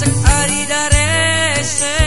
Arirarese. Eh.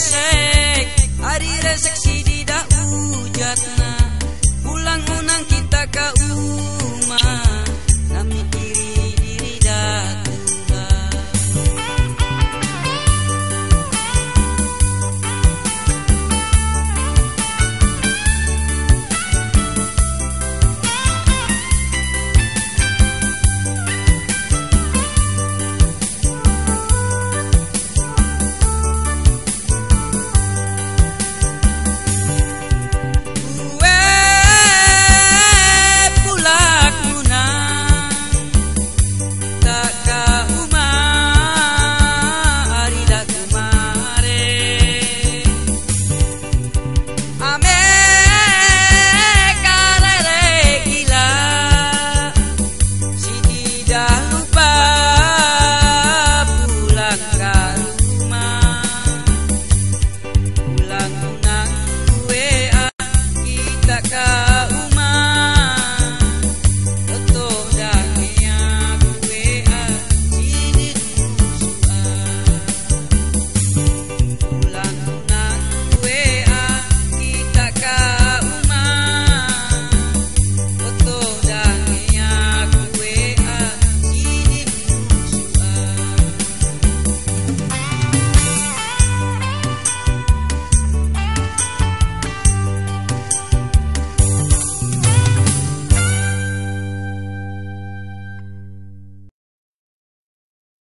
Yes. Málaga.